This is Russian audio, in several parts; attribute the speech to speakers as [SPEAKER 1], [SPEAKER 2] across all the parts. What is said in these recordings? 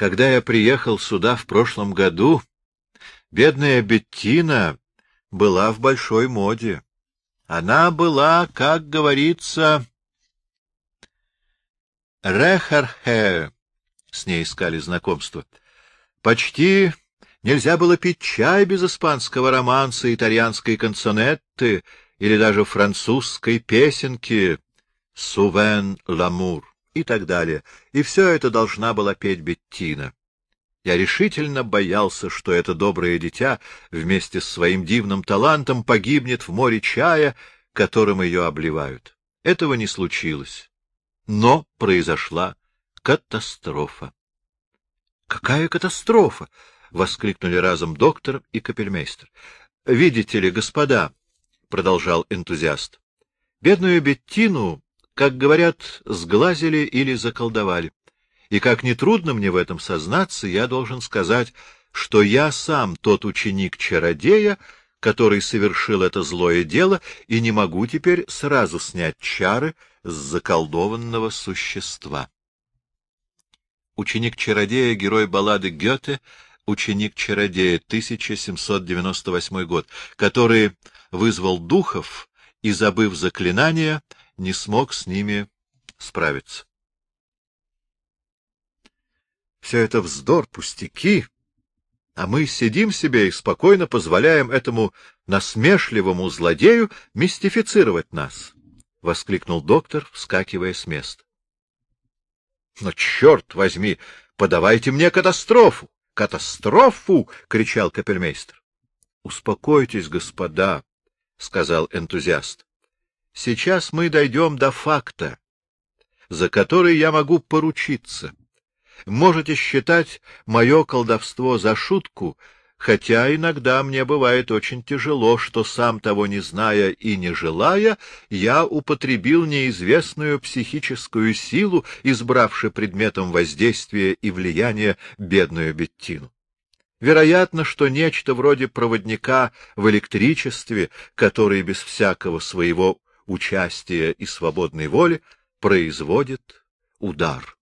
[SPEAKER 1] когда я приехал сюда в прошлом году, бедная Беттина была в большой моде. Она была, как говорится, Рехархе, с ней искали знакомство. Почти нельзя было пить чай без испанского романса, итальянской канцонетты или даже французской песенки «Сувен ламур» и так далее. И все это должна была петь Беттина. Я решительно боялся, что это доброе дитя вместе с своим дивным талантом погибнет в море чая, которым ее обливают. Этого не случилось. Но произошла катастрофа. — Какая катастрофа? — воскликнули разом доктор и капельмейстер. — Видите ли, господа, — продолжал энтузиаст, — бедную Беттину, как говорят, сглазили или заколдовали. И как нетрудно мне в этом сознаться, я должен сказать, что я сам тот ученик-чародея, который совершил это злое дело, и не могу теперь сразу снять чары с заколдованного существа. Ученик-чародея, герой баллады Гёте, ученик-чародея, 1798 год, который вызвал духов и, забыв заклинания, не смог с ними справиться. Все это вздор, пустяки, а мы сидим себе и спокойно позволяем этому насмешливому злодею мистифицировать нас. — воскликнул доктор, вскакивая с места. — Но, черт возьми, подавайте мне катастрофу! Катастрофу! — кричал капельмейстер. — Успокойтесь, господа, — сказал энтузиаст. — Сейчас мы дойдем до факта, за который я могу поручиться. Можете считать мое колдовство за шутку, хотя иногда мне бывает очень тяжело, что сам того не зная и не желая, я употребил неизвестную психическую силу, избравши предметом воздействия и влияния бедную Беттину. Вероятно, что нечто вроде проводника в электричестве, который без всякого своего участия и свободной воли производит удар.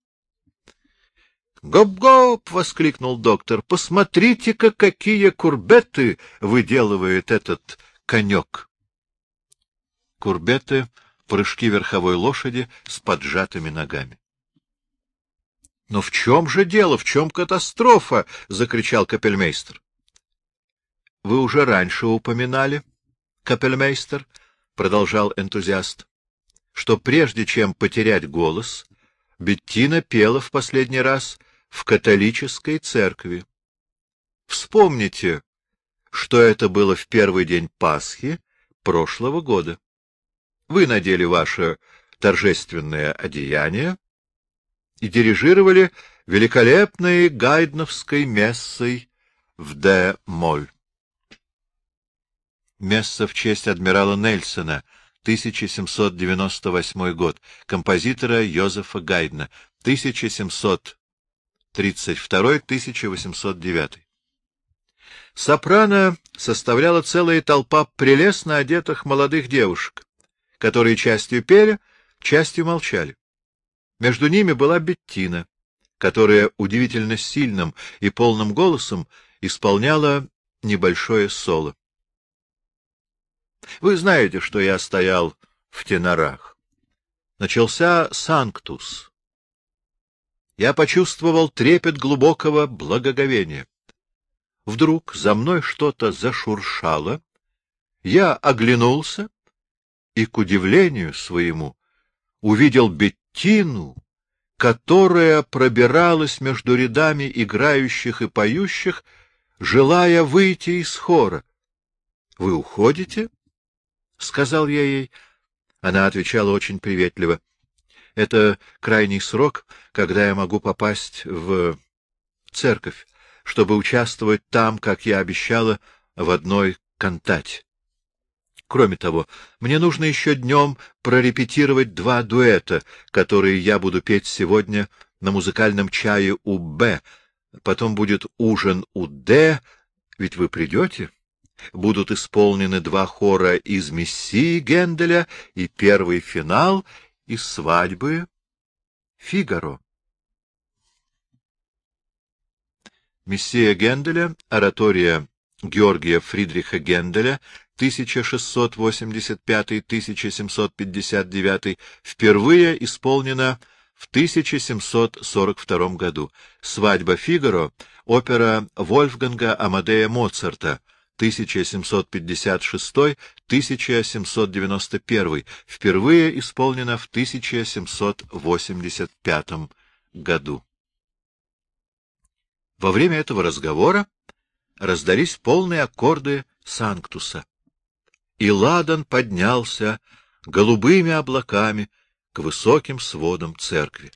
[SPEAKER 1] «Гоп-гоп!» — воскликнул доктор. «Посмотрите-ка, какие курбеты выделывает этот конек!» Курбеты — прыжки верховой лошади с поджатыми ногами. — Но в чем же дело, в чем катастрофа? — закричал капельмейстер. — Вы уже раньше упоминали, капельмейстер, — продолжал энтузиаст, — что прежде чем потерять голос, Беттина пела в последний раз в католической церкви. Вспомните, что это было в первый день Пасхи прошлого года. Вы надели ваше торжественное одеяние и дирижировали великолепной гайдновской мессой в Де-Моль. Месса в честь адмирала Нельсона, 1798 год, композитора Йозефа Гайдна, 1700 32-1809. Сопрано составляла целая толпа прелестно одетых молодых девушек, которые частью пели, частью молчали. Между ними была Беттина, которая удивительно сильным и полным голосом исполняла небольшое соло. Вы знаете, что я стоял в тенорах. Начался «Санктус», я почувствовал трепет глубокого благоговения. Вдруг за мной что-то зашуршало, я оглянулся и, к удивлению своему, увидел Беттину, которая пробиралась между рядами играющих и поющих, желая выйти из хора. — Вы уходите? — сказал я ей. Она отвечала очень приветливо. Это крайний срок, когда я могу попасть в церковь, чтобы участвовать там, как я обещала, в одной кантате. Кроме того, мне нужно еще днем прорепетировать два дуэта, которые я буду петь сегодня на музыкальном чае у Б. Потом будет ужин у Д. Ведь вы придете? Будут исполнены два хора из Мессии Генделя и первый финал — из свадьбы Фигаро. Мессия Генделя, оратория Георгия Фридриха Генделя, 1685-1759, впервые исполнена в 1742 году. «Свадьба Фигаро» — опера Вольфганга Амадея Моцарта, 1756-1791, впервые исполнена в 1785 году. Во время этого разговора раздались полные аккорды Санктуса, и Ладан поднялся голубыми облаками к высоким сводам церкви.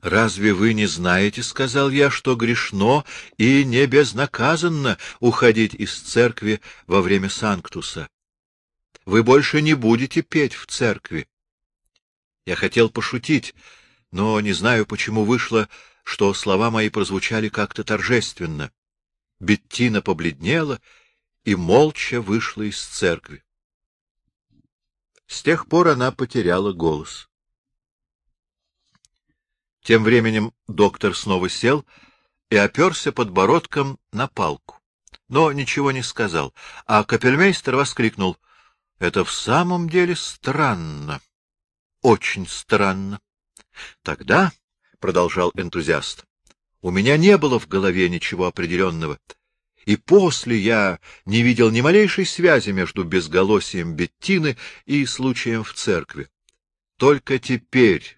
[SPEAKER 1] «Разве вы не знаете, — сказал я, — что грешно и не безнаказанно уходить из церкви во время Санктуса? Вы больше не будете петь в церкви». Я хотел пошутить, но не знаю, почему вышло, что слова мои прозвучали как-то торжественно. Беттина побледнела и молча вышла из церкви. С тех пор она потеряла голос. Тем временем доктор снова сел и оперся подбородком на палку, но ничего не сказал, а капельмейстер воскликнул. — Это в самом деле странно. Очень странно. Тогда, — продолжал энтузиаст, — у меня не было в голове ничего определенного, и после я не видел ни малейшей связи между безголосием Беттины и случаем в церкви. Только теперь,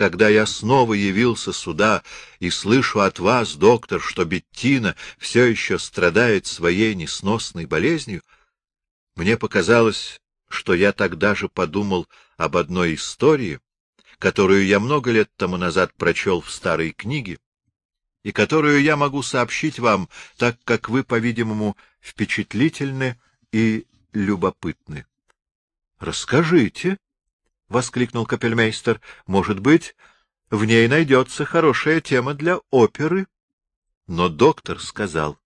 [SPEAKER 1] когда я снова явился сюда и слышу от вас, доктор, что Беттина все еще страдает своей несносной болезнью, мне показалось, что я тогда же подумал об одной истории, которую я много лет тому назад прочел в старой книге, и которую я могу сообщить вам, так как вы, по-видимому, впечатлительны и любопытны. — Расскажите, — воскликнул капельмейстер, — может быть, в ней найдется хорошая тема для оперы. Но доктор сказал,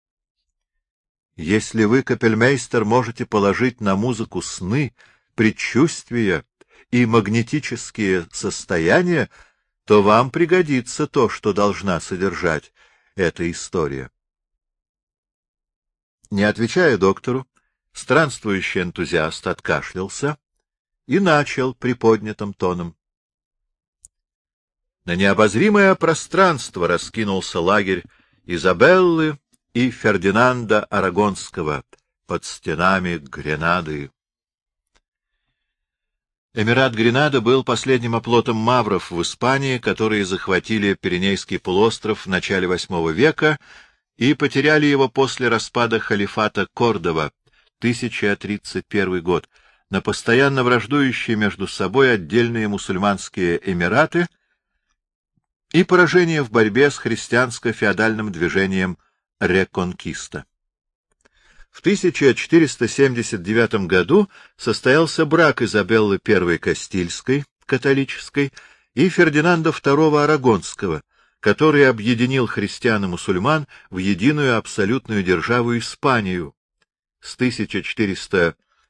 [SPEAKER 1] — если вы, капельмейстер, можете положить на музыку сны, предчувствия и магнетические состояния, то вам пригодится то, что должна содержать эта история. Не отвечая доктору, странствующий энтузиаст откашлялся и начал приподнятым тоном. На необозримое пространство раскинулся лагерь Изабеллы и Фердинанда Арагонского под стенами Гренады. Эмират Гренада был последним оплотом мавров в Испании, которые захватили Пиренейский полуостров в начале VIII века и потеряли его после распада халифата Кордова, 1031 год, на постоянно враждующие между собой отдельные мусульманские эмираты и поражение в борьбе с христианско-феодальным движением Реконкиста. В 1479 году состоялся брак Изабеллы I Кастильской, католической, и Фердинанда II Арагонского, который объединил христиан и мусульман в единую абсолютную державу Испанию с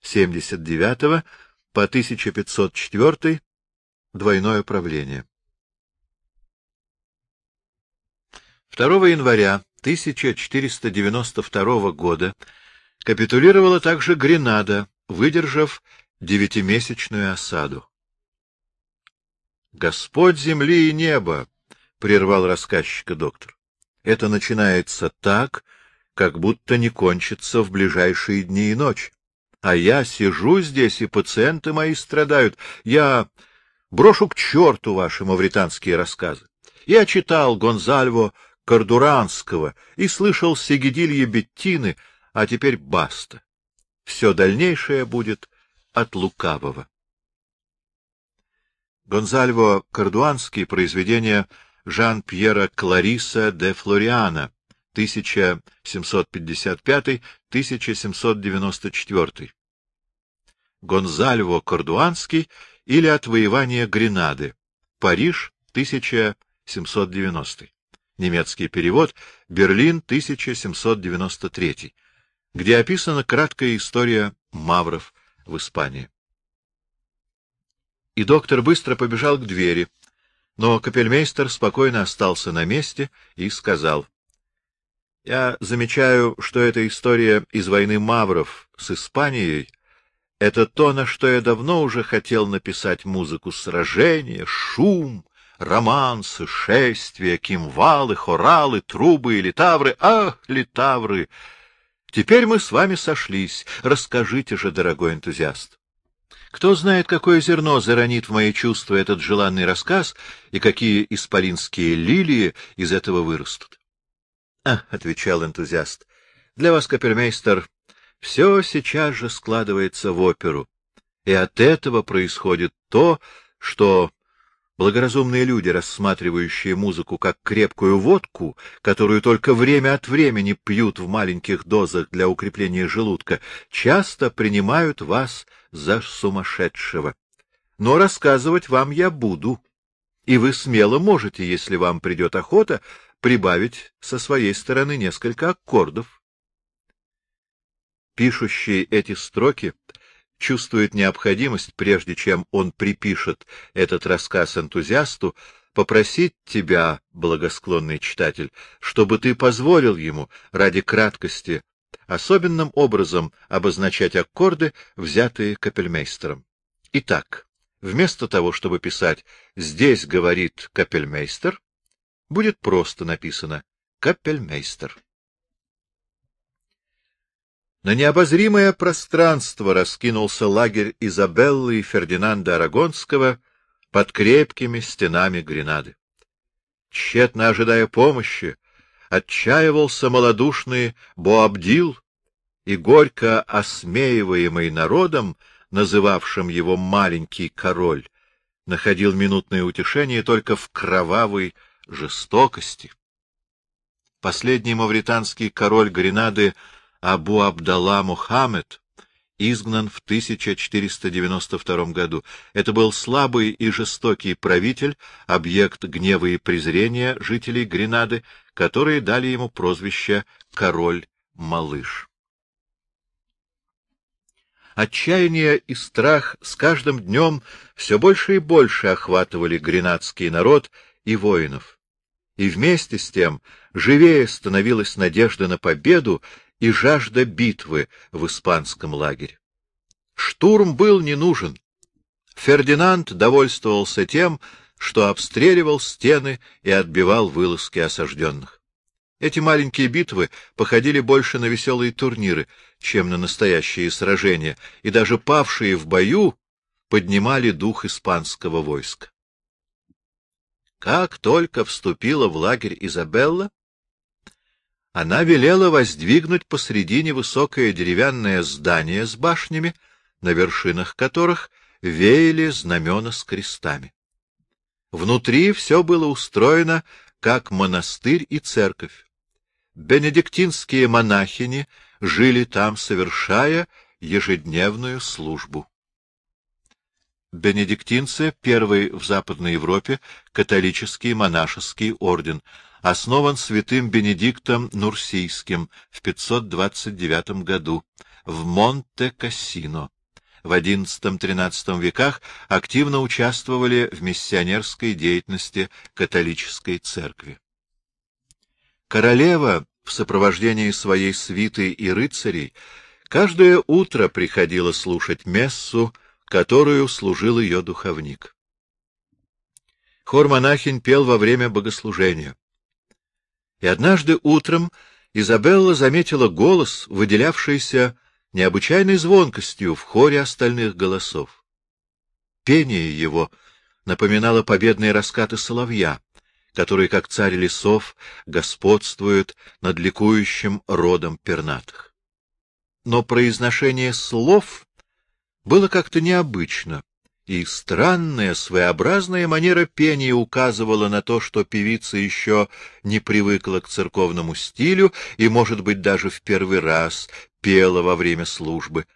[SPEAKER 1] 1479 по 1504 двойное правление. 2 января 1492 года Капитулировала также Гренада, выдержав девятимесячную осаду. «Господь земли и неба!» — прервал рассказчика доктор. «Это начинается так, как будто не кончится в ближайшие дни и ночи. А я сижу здесь, и пациенты мои страдают. Я брошу к черту ваши мавританские рассказы. Я читал Гонзальво Кардуранского и слышал Сегедилье Беттины — а теперь баста. Все дальнейшее будет от лукавого. Гонзальво Кардуанский, произведение Жан-Пьера Клариса де Флориана, 1755-1794. Гонзальво Кардуанский или Отвоевание Гренады. Париж, 1790. Немецкий перевод. Берлин, 1793 где описана краткая история мавров в Испании. И доктор быстро побежал к двери, но капельмейстер спокойно остался на месте и сказал, Я замечаю, что эта история из войны мавров с Испанией — это то, на что я давно уже хотел написать музыку сражения, шум, романсы, шествия, кимвалы, хоралы, трубы и литавры. Ах, литавры! Теперь мы с вами сошлись. Расскажите же, дорогой энтузиаст. Кто знает, какое зерно заронит в мои чувства этот желанный рассказ и какие исполинские лилии из этого вырастут. — А, — отвечал энтузиаст, — для вас, капельмейстер, все сейчас же складывается в оперу, и от этого происходит то, что Благоразумные люди, рассматривающие музыку как крепкую водку, которую только время от времени пьют в маленьких дозах для укрепления желудка, часто принимают вас за сумасшедшего. Но рассказывать вам я буду, и вы смело можете, если вам придет охота, прибавить со своей стороны несколько аккордов. Пишущий эти строки чувствует необходимость, прежде чем он припишет этот рассказ энтузиасту, попросить тебя, благосклонный читатель, чтобы ты позволил ему, ради краткости, особенным образом обозначать аккорды, взятые капельмейстером. Итак, вместо того, чтобы писать «здесь говорит капельмейстер», будет просто написано «капельмейстер». На необозримое пространство раскинулся лагерь Изабеллы и Фердинанда Арагонского под крепкими стенами Гренады. Тщетно ожидая помощи, отчаивался малодушный Боабдил, и горько осмеиваемый народом, называвшим его «маленький король», находил минутное утешение только в кровавой жестокости. Последний мавританский король Гренады Абу Абдалла Мухаммед изгнан в 1492 году. Это был слабый и жестокий правитель, объект гнева и презрения жителей Гренады, которые дали ему прозвище «Король-малыш». Отчаяние и страх с каждым днем все больше и больше охватывали гренадский народ и воинов. И вместе с тем живее становилась надежда на победу и жажда битвы в испанском лагере. Штурм был не нужен. Фердинанд довольствовался тем, что обстреливал стены и отбивал вылазки осажденных. Эти маленькие битвы походили больше на веселые турниры, чем на настоящие сражения, и даже павшие в бою поднимали дух испанского войска. Как только вступила в лагерь Изабелла, она велела воздвигнуть посредине высокое деревянное здание с башнями, на вершинах которых веяли знамена с крестами. Внутри все было устроено как монастырь и церковь. Бенедиктинские монахини жили там, совершая ежедневную службу. Бенедиктинцы — первый в Западной Европе католический монашеский орден — основан святым Бенедиктом Нурсийским в 529 году в Монте-Кассино. В XI-XIII веках активно участвовали в миссионерской деятельности католической церкви. Королева в сопровождении своей свиты и рыцарей каждое утро приходила слушать мессу, которую служил ее духовник. Хор монахинь пел во время богослужения. И однажды утром Изабелла заметила голос, выделявшийся необычайной звонкостью в хоре остальных голосов. Пение его напоминало победные раскаты соловья, который, как царь лесов, господствует над ликующим родом пернатых. Но произношение слов было как-то необычно, и странная, своеобразная манера пения указывала на то, что певица еще не привыкла к церковному стилю и, может быть, даже в первый раз пела во время службы.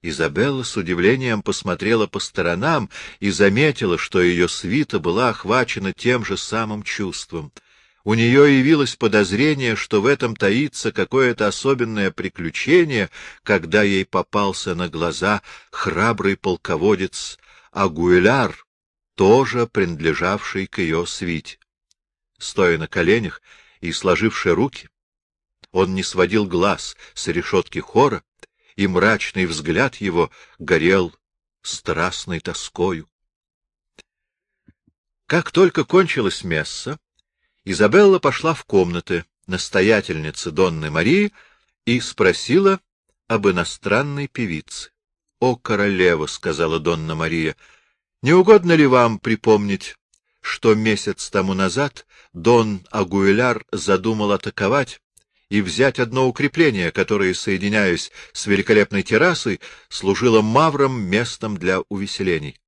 [SPEAKER 1] Изабелла с удивлением посмотрела по сторонам и заметила, что ее свита была охвачена тем же самым чувством — у нее явилось подозрение, что в этом таится какое-то особенное приключение, когда ей попался на глаза храбрый полководец Агуэляр, тоже принадлежавший к ее свите. Стоя на коленях и сложивши руки, Он не сводил глаз с решетки хора, и мрачный взгляд его горел страстной тоскою. Как только кончилась месса, Изабелла пошла в комнаты настоятельницы Донны Марии и спросила об иностранной певице. — О, королева, — сказала Донна Мария, — не угодно ли вам припомнить, что месяц тому назад Дон Агуэляр задумал атаковать и взять одно укрепление, которое, соединяясь с великолепной террасой, служило мавром местом для увеселений?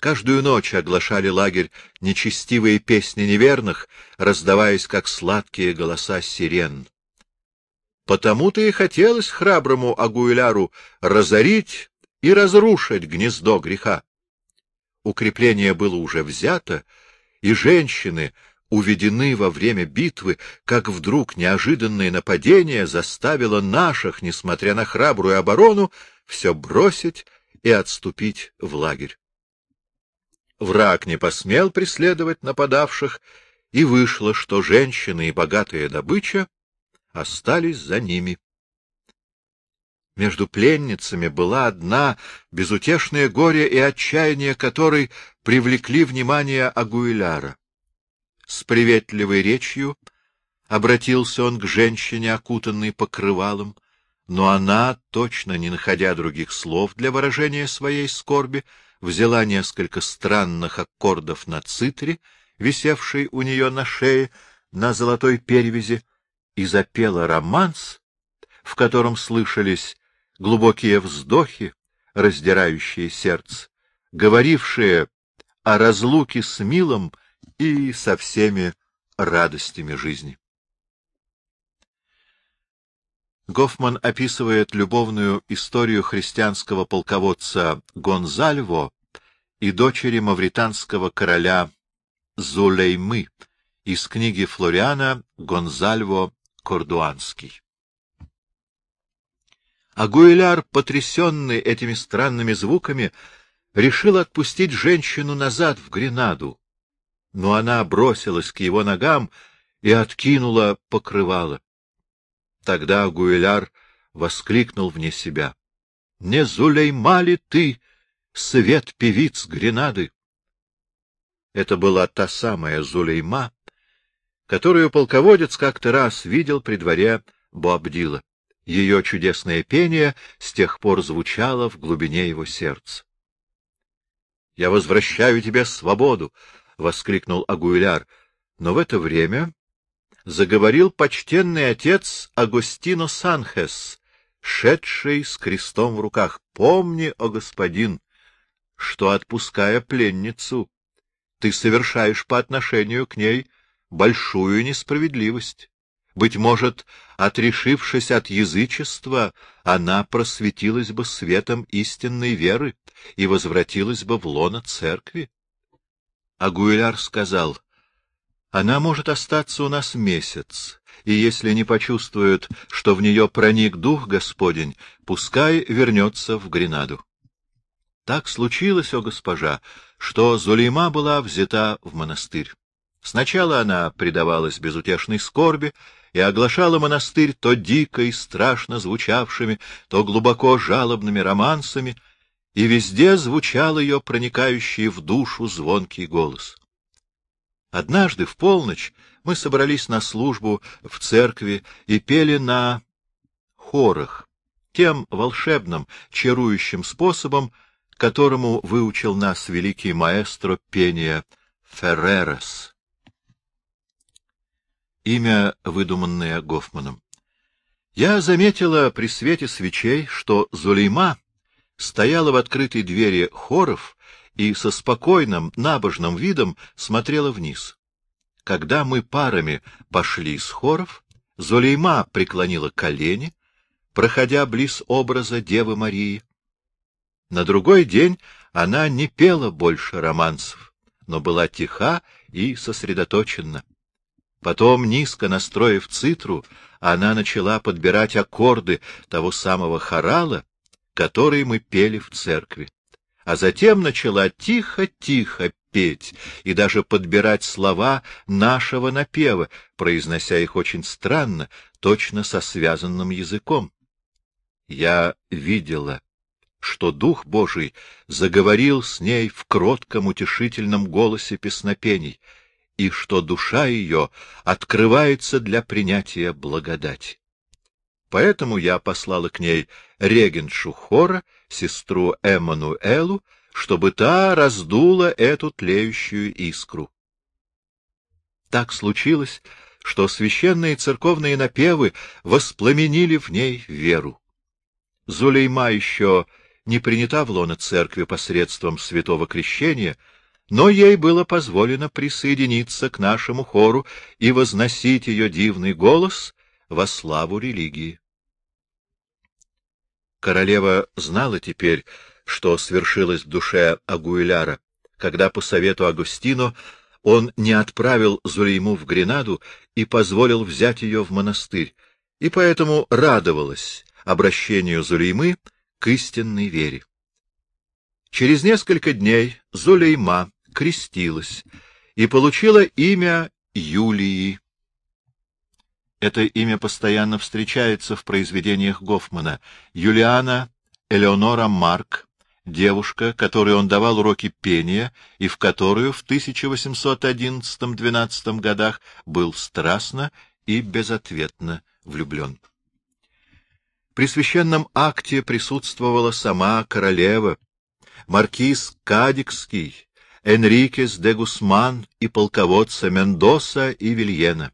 [SPEAKER 1] Каждую ночь оглашали лагерь нечестивые песни неверных, раздаваясь, как сладкие голоса сирен. Потому-то и хотелось храброму Агуиляру разорить и разрушить гнездо греха. Укрепление было уже взято, и женщины уведены во время битвы, как вдруг неожиданное нападение заставило наших, несмотря на храбрую оборону, все бросить и отступить в лагерь. Враг не посмел преследовать нападавших, и вышло, что женщины и богатая добыча остались за ними. Между пленницами была одна безутешное горе и отчаяние которой привлекли внимание Агуиляра. С приветливой речью обратился он к женщине, окутанной покрывалом, но она, точно не находя других слов для выражения своей скорби, взяла несколько странных аккордов на цитре, висевшей у нее на шее, на золотой перевязи, и запела романс, в котором слышались глубокие вздохи, раздирающие сердце, говорившие о разлуке с милым и со всеми радостями жизни. Гофман описывает любовную историю христианского полководца Гонзальво и дочери мавританского короля Зулеймы из книги Флориана Гонзальво Кордуанский. Агуиляр, потрясенный этими странными звуками, решил отпустить женщину назад в Гренаду, но она бросилась к его ногам и откинула покрывало. Тогда Гуэляр воскликнул вне себя. — Не Зулейма ли ты, свет певиц Гренады? Это была та самая Зулейма, которую полководец как-то раз видел при дворе Буабдила. Ее чудесное пение с тех пор звучало в глубине его сердца. — Я возвращаю тебе свободу! — воскликнул Агуиляр. Но в это время заговорил почтенный отец Агустино Санхес, шедший с крестом в руках. Помни, о господин, что, отпуская пленницу, ты совершаешь по отношению к ней большую несправедливость. Быть может, отрешившись от язычества, она просветилась бы светом истинной веры и возвратилась бы в лоно церкви. Агуиляр сказал — она может остаться у нас месяц, и если не почувствует, что в нее проник Дух Господень, пускай вернется в Гренаду. Так случилось, о госпожа, что Зулейма была взята в монастырь. Сначала она предавалась безутешной скорби и оглашала монастырь то дико и страшно звучавшими, то глубоко жалобными романсами, и везде звучал ее проникающий в душу звонкий голос. Однажды в полночь мы собрались на службу в церкви и пели на хорах, тем волшебным, чарующим способом, которому выучил нас великий маэстро пения Ферререс. Имя, выдуманное Гофманом. Я заметила при свете свечей, что Зулейма стояла в открытой двери хоров и со спокойным, набожным видом смотрела вниз. Когда мы парами пошли с хоров, Зулейма преклонила колени, проходя близ образа Девы Марии. На другой день она не пела больше романсов, но была тиха и сосредоточена. Потом, низко настроив цитру, она начала подбирать аккорды того самого хорала, который мы пели в церкви. А затем начала тихо-тихо петь и даже подбирать слова нашего напева, произнося их очень странно, точно со связанным языком. Я видела, что Дух Божий заговорил с ней в кротком утешительном голосе песнопений, и что душа ее открывается для принятия благодати. Поэтому я послала к ней регеншу хора, сестру Эммануэлу, чтобы та раздула эту тлеющую искру. Так случилось, что священные церковные напевы воспламенили в ней веру. Зулейма еще не принята в лоно церкви посредством святого крещения, но ей было позволено присоединиться к нашему хору и возносить ее дивный голос во славу религии. Королева знала теперь, что свершилось в душе Агуиляра, когда по совету Агустино он не отправил Зулейму в Гренаду и позволил взять ее в монастырь, и поэтому радовалась обращению Зулеймы к истинной вере. Через несколько дней Зулейма крестилась и получила имя Юлии. Это имя постоянно встречается в произведениях Гофмана. Юлиана Элеонора Марк, девушка, которой он давал уроки пения и в которую в 1811-12 годах был страстно и безответно влюблен. При священном акте присутствовала сама королева, маркиз Кадикский, Энрикес де Гусман и полководца Мендоса и Вильена.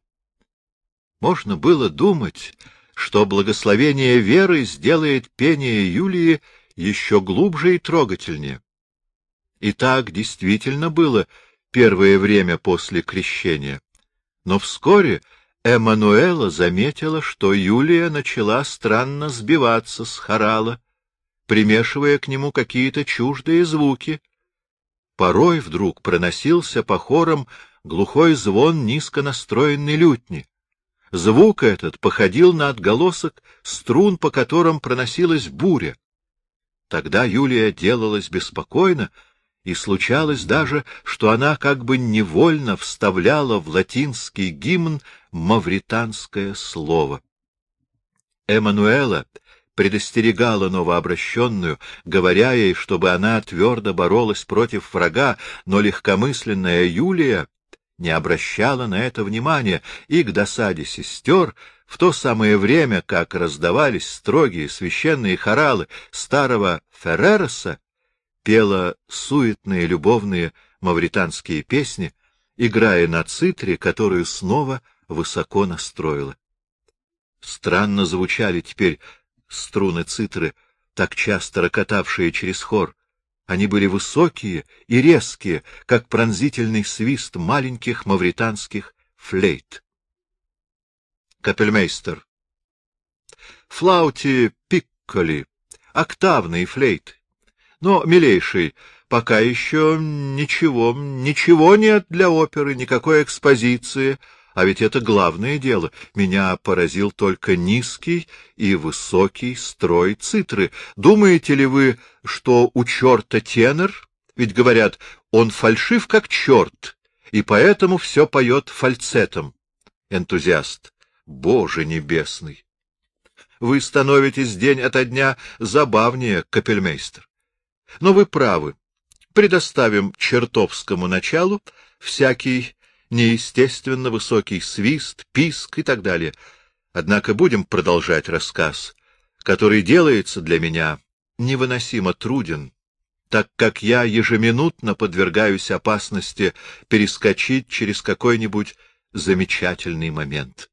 [SPEAKER 1] Можно было думать, что благословение веры сделает пение Юлии еще глубже и трогательнее. И так действительно было первое время после крещения. Но вскоре Эммануэла заметила, что Юлия начала странно сбиваться с хорала, примешивая к нему какие-то чуждые звуки. Порой вдруг проносился по хорам глухой звон низко настроенной лютни. Звук этот походил на отголосок струн, по которым проносилась буря. Тогда Юлия делалась беспокойна, и случалось даже, что она как бы невольно вставляла в латинский гимн мавританское слово. Эммануэла предостерегала новообращенную, говоря ей, чтобы она твердо боролась против врага, но легкомысленная Юлия не обращала на это внимания, и к досаде сестер в то самое время, как раздавались строгие священные хоралы старого Феррероса, пела суетные любовные мавританские песни, играя на цитре, которую снова высоко настроила. Странно звучали теперь струны цитры, так часто рокотавшие через хор. Они были высокие и резкие, как пронзительный свист маленьких мавританских флейт. Капельмейстер. Флаути пикколи, октавный флейт. Но, милейший, пока еще ничего, ничего нет для оперы, никакой экспозиции, а ведь это главное дело. Меня поразил только низкий и высокий строй цитры. Думаете ли вы, что у черта тенор? Ведь, говорят, он фальшив, как черт, и поэтому все поет фальцетом. Энтузиаст. Боже небесный! Вы становитесь день ото дня забавнее, капельмейстер. Но вы правы. Предоставим чертовскому началу всякий неестественно высокий свист, писк и так далее. Однако будем продолжать рассказ, который делается для меня невыносимо труден, так как я ежеминутно подвергаюсь опасности перескочить через какой-нибудь замечательный момент.